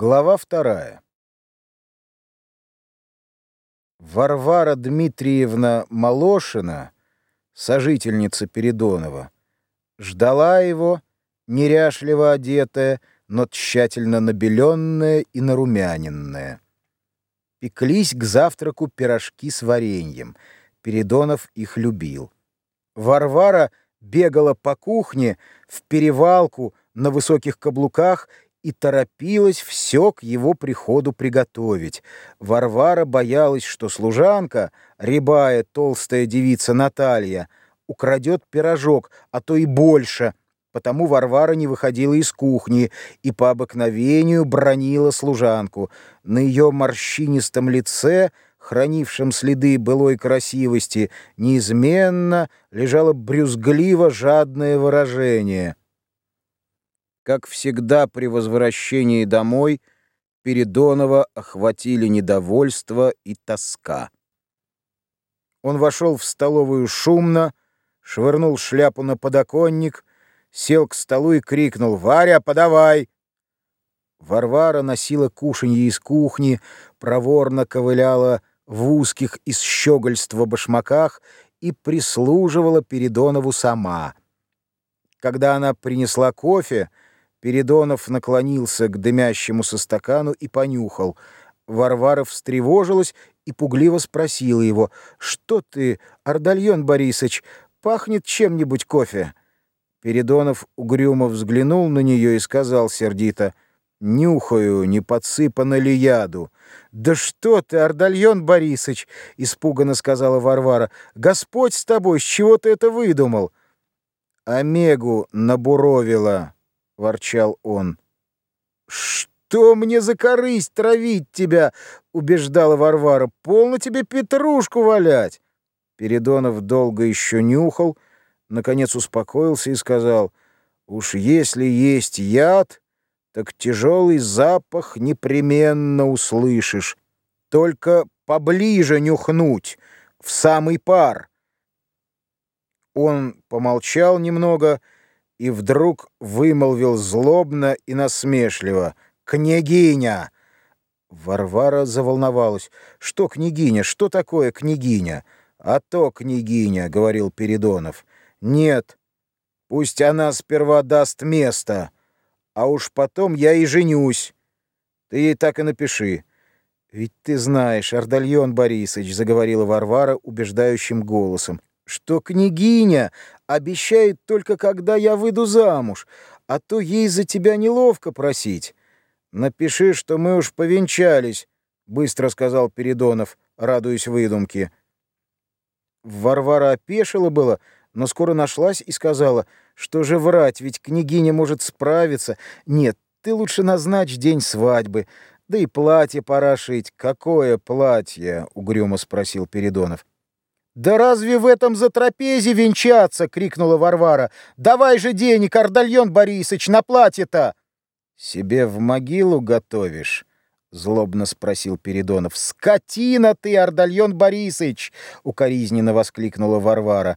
Глава вторая. Варвара Дмитриевна Малошина, сожительница Передонова, ждала его, неряшливо одетая, но тщательно набеленная и нарумяненная. Пеклись к завтраку пирожки с вареньем. Передонов их любил. Варвара бегала по кухне в перевалку на высоких каблуках и торопилась все к его приходу приготовить. Варвара боялась, что служанка, рябая толстая девица Наталья, украдет пирожок, а то и больше, потому Варвара не выходила из кухни и по обыкновению бронила служанку. На ее морщинистом лице — хранившем следы былой красивости, неизменно лежало брюзгливо жадное выражение. Как всегда при возвращении домой, Передонова охватили недовольство и тоска. Он вошел в столовую шумно, швырнул шляпу на подоконник, сел к столу и крикнул «Варя, подавай!». Варвара носила кушанье из кухни, проворно ковыляла в узких из щегольства башмаках и прислуживала Передонову сама. Когда она принесла кофе, Передонов наклонился к дымящемуся стакану и понюхал. Варвара встревожилась и пугливо спросила его, «Что ты, Ардальон Борисович, пахнет чем-нибудь кофе?» Передонов угрюмо взглянул на нее и сказал сердито, «Нюхаю, не подсыпано ли яду». «Да что ты, Ардальон Борисович!» — испуганно сказала Варвара. «Господь с тобой, с чего ты это выдумал?» «Омегу набуровила» ворчал он. «Что мне за корысть травить тебя?» — убеждала Варвара. «Полно тебе петрушку валять!» Передонов долго еще нюхал, наконец успокоился и сказал, «Уж если есть яд, так тяжелый запах непременно услышишь. Только поближе нюхнуть, в самый пар». Он помолчал немного и и вдруг вымолвил злобно и насмешливо «Княгиня!» Варвара заволновалась. «Что княгиня? Что такое княгиня?» «А то княгиня», — говорил Передонов. «Нет, пусть она сперва даст место, а уж потом я и женюсь. Ты ей так и напиши». «Ведь ты знаешь, Ардальон Борисович», — заговорила Варвара убеждающим голосом, что княгиня обещает только когда я выйду замуж, а то ей за тебя неловко просить. Напиши, что мы уж повенчались, быстро сказал Передонов, радуясь выдумке. Варвара опешила было, но скоро нашлась и сказала, что же врать, ведь княгиня может справиться. Нет, ты лучше назначь день свадьбы, да и платье пора шить. Какое платье? угрюмо спросил Передонов. «Да разве в этом за трапезе венчаться?» — крикнула Варвара. «Давай же денег, Ардальон Борисович, на платье-то!» «Себе в могилу готовишь?» — злобно спросил Передонов. «Скотина ты, Ардальон Борисович!» — укоризненно воскликнула Варвара.